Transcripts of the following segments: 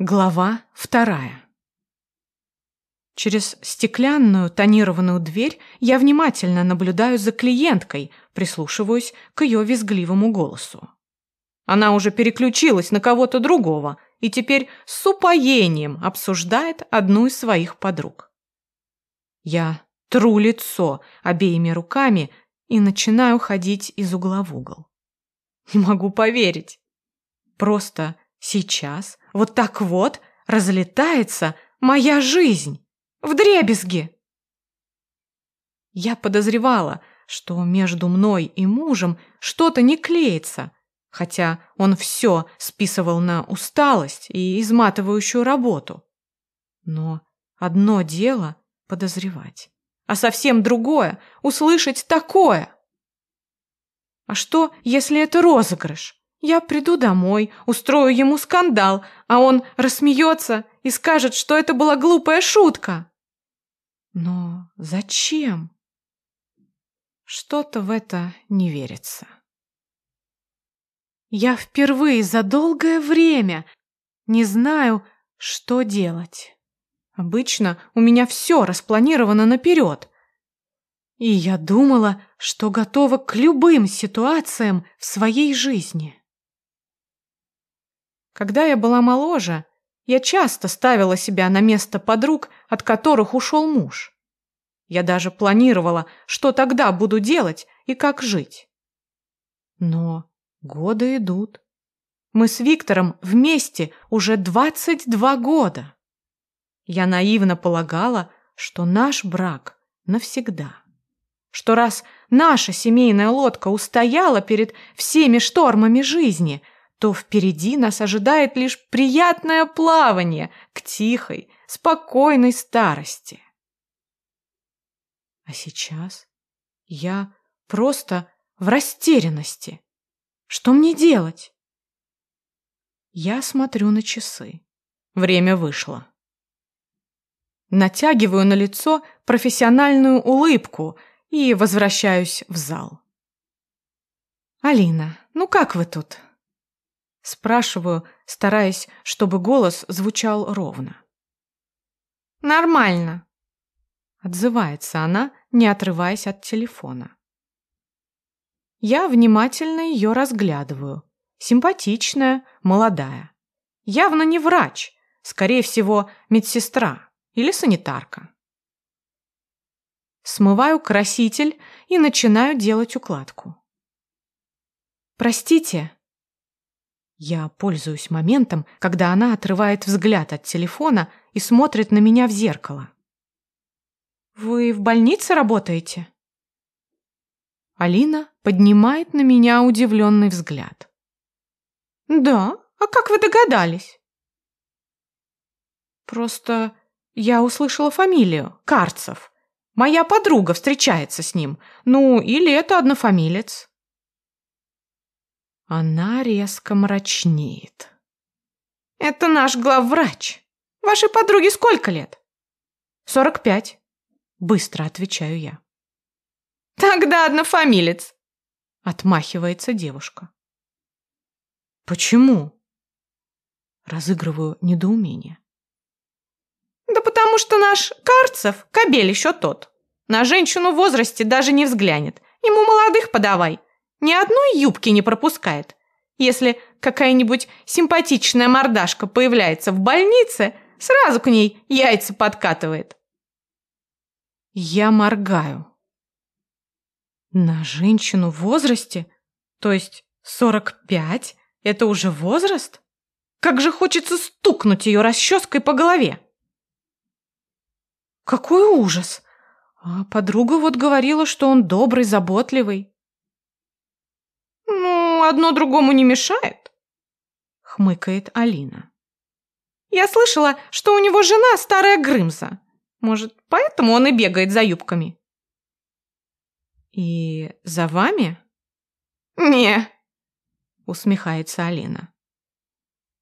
Глава вторая. Через стеклянную тонированную дверь я внимательно наблюдаю за клиенткой, прислушиваюсь к ее визгливому голосу. Она уже переключилась на кого-то другого и теперь с упоением обсуждает одну из своих подруг. Я тру лицо обеими руками и начинаю ходить из угла в угол. Не могу поверить. Просто Сейчас вот так вот разлетается моя жизнь в дребезги. Я подозревала, что между мной и мужем что-то не клеится, хотя он все списывал на усталость и изматывающую работу. Но одно дело подозревать, а совсем другое услышать такое. А что, если это розыгрыш? Я приду домой, устрою ему скандал, а он рассмеется и скажет, что это была глупая шутка. Но зачем? Что-то в это не верится. Я впервые за долгое время не знаю, что делать. Обычно у меня все распланировано наперед. И я думала, что готова к любым ситуациям в своей жизни. Когда я была моложе, я часто ставила себя на место подруг, от которых ушел муж. Я даже планировала, что тогда буду делать и как жить. Но годы идут. Мы с Виктором вместе уже 22 года. Я наивно полагала, что наш брак навсегда. Что раз наша семейная лодка устояла перед всеми штормами жизни – то впереди нас ожидает лишь приятное плавание к тихой, спокойной старости. А сейчас я просто в растерянности. Что мне делать? Я смотрю на часы. Время вышло. Натягиваю на лицо профессиональную улыбку и возвращаюсь в зал. «Алина, ну как вы тут?» Спрашиваю, стараясь, чтобы голос звучал ровно. «Нормально», — отзывается она, не отрываясь от телефона. Я внимательно ее разглядываю. Симпатичная, молодая. Явно не врач, скорее всего, медсестра или санитарка. Смываю краситель и начинаю делать укладку. «Простите», я пользуюсь моментом, когда она отрывает взгляд от телефона и смотрит на меня в зеркало. «Вы в больнице работаете?» Алина поднимает на меня удивленный взгляд. «Да? А как вы догадались?» «Просто я услышала фамилию Карцев. Моя подруга встречается с ним. Ну, или это однофамилец». Она резко мрачнеет. «Это наш главврач. Вашей подруге сколько лет?» «Сорок пять», — быстро отвечаю я. «Тогда однофамилец», — отмахивается девушка. «Почему?» Разыгрываю недоумение. «Да потому что наш Карцев, кобель еще тот. На женщину в возрасте даже не взглянет. Ему молодых подавай. Ни одной юбки не пропускает. Если какая-нибудь симпатичная мордашка появляется в больнице, сразу к ней яйца подкатывает. Я моргаю. На женщину в возрасте? То есть 45? Это уже возраст? Как же хочется стукнуть ее расческой по голове. Какой ужас! А подруга вот говорила, что он добрый, заботливый одно другому не мешает», — хмыкает Алина. «Я слышала, что у него жена старая Грымза. Может, поэтому он и бегает за юбками?» «И за вами?» «Не», — усмехается Алина.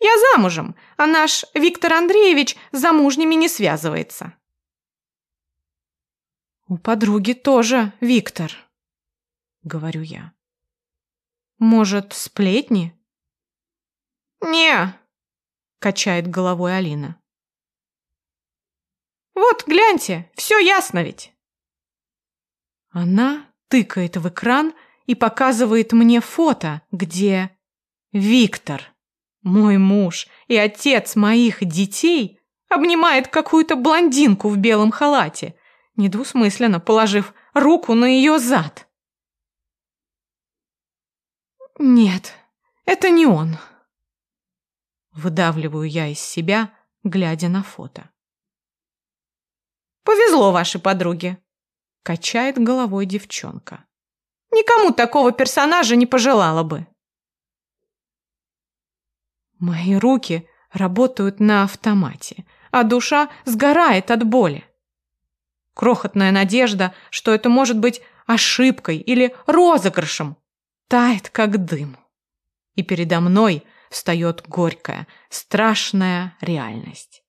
«Я замужем, а наш Виктор Андреевич с замужними не связывается». «У подруги тоже Виктор», — говорю я. Может, сплетни? Не, качает головой Алина. Вот, гляньте, все ясно ведь. Она тыкает в экран и показывает мне фото, где Виктор, мой муж и отец моих детей, обнимает какую-то блондинку в белом халате, недвусмысленно положив руку на ее зад. Нет, это не он. Выдавливаю я из себя, глядя на фото. Повезло вашей подруге, качает головой девчонка. Никому такого персонажа не пожелала бы. Мои руки работают на автомате, а душа сгорает от боли. Крохотная надежда, что это может быть ошибкой или розыгрышем, тает как дым. И передо мной встает горькая, страшная реальность.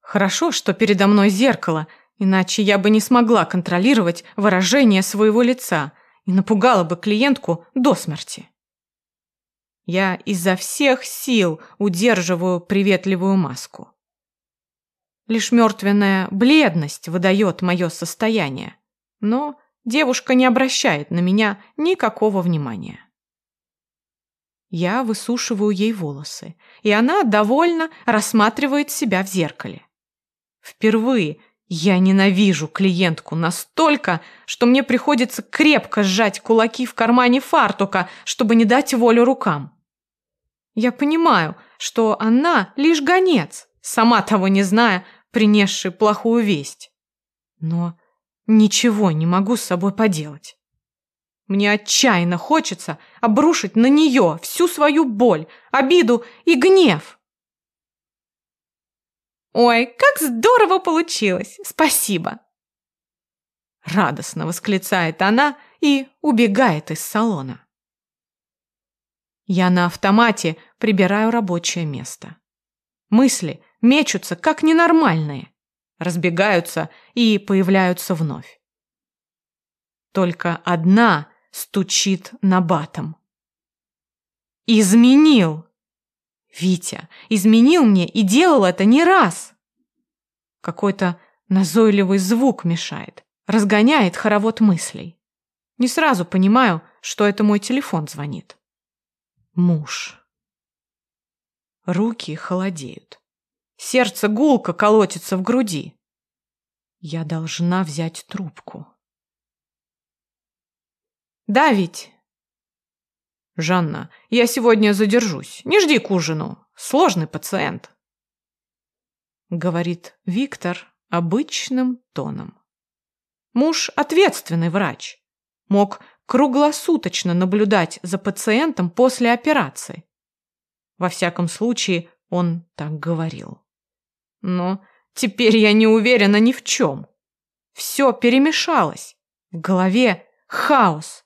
Хорошо, что передо мной зеркало, иначе я бы не смогла контролировать выражение своего лица и напугала бы клиентку до смерти. Я изо всех сил удерживаю приветливую маску. Лишь мертвенная бледность выдает мое состояние. Но девушка не обращает на меня никакого внимания. Я высушиваю ей волосы, и она довольно рассматривает себя в зеркале. Впервые я ненавижу клиентку настолько, что мне приходится крепко сжать кулаки в кармане фартука, чтобы не дать волю рукам. Я понимаю, что она лишь гонец, сама того не зная, принесший плохую весть. Но ничего не могу с собой поделать. Мне отчаянно хочется обрушить на нее всю свою боль, обиду и гнев. «Ой, как здорово получилось! Спасибо!» Радостно восклицает она и убегает из салона. Я на автомате прибираю рабочее место. Мысли мечутся, как ненормальные, разбегаются и появляются вновь. Только одна стучит на батом. «Изменил!» Витя изменил мне и делал это не раз. Какой-то назойливый звук мешает, разгоняет хоровод мыслей. Не сразу понимаю, что это мой телефон звонит. Муж. Руки холодеют. Сердце гулко колотится в груди. Я должна взять трубку. Да ведь? Жанна, я сегодня задержусь. Не жди к ужину. Сложный пациент. Говорит Виктор обычным тоном. Муж ответственный врач. Мог круглосуточно наблюдать за пациентом после операции. Во всяком случае, он так говорил. Но теперь я не уверена ни в чем. Все перемешалось. В голове хаос,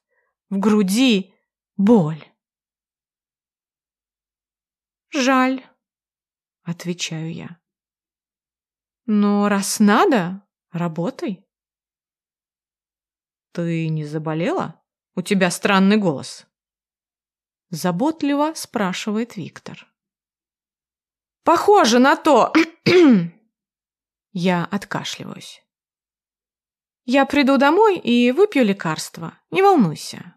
в груди боль. «Жаль», — отвечаю я. «Но раз надо, работай». «Ты не заболела? У тебя странный голос». Заботливо спрашивает Виктор. Похоже на то. Я откашливаюсь. Я приду домой и выпью лекарство. Не волнуйся.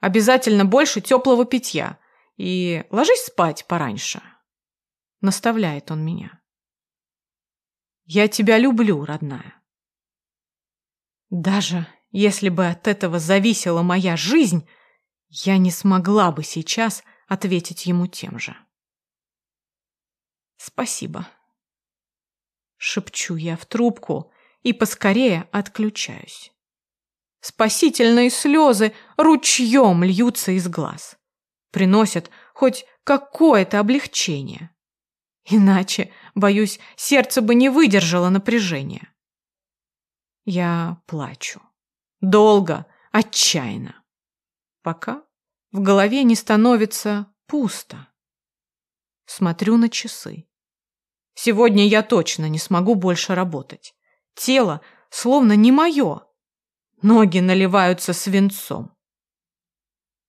Обязательно больше теплого питья. И ложись спать пораньше. Наставляет он меня. Я тебя люблю, родная. Даже если бы от этого зависела моя жизнь, я не смогла бы сейчас ответить ему тем же. Спасибо. Шепчу я в трубку и поскорее отключаюсь. Спасительные слезы ручьем льются из глаз. Приносят хоть какое-то облегчение. Иначе, боюсь, сердце бы не выдержало напряжения. Я плачу. Долго, отчаянно. Пока в голове не становится пусто. Смотрю на часы. Сегодня я точно не смогу больше работать. Тело словно не мое. Ноги наливаются свинцом.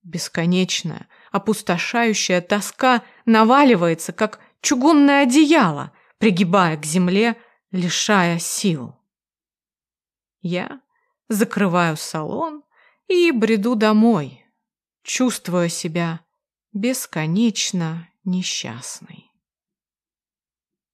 Бесконечная, опустошающая тоска наваливается, как чугунное одеяло, пригибая к земле, лишая сил. Я закрываю салон и бреду домой, чувствуя себя бесконечно несчастной.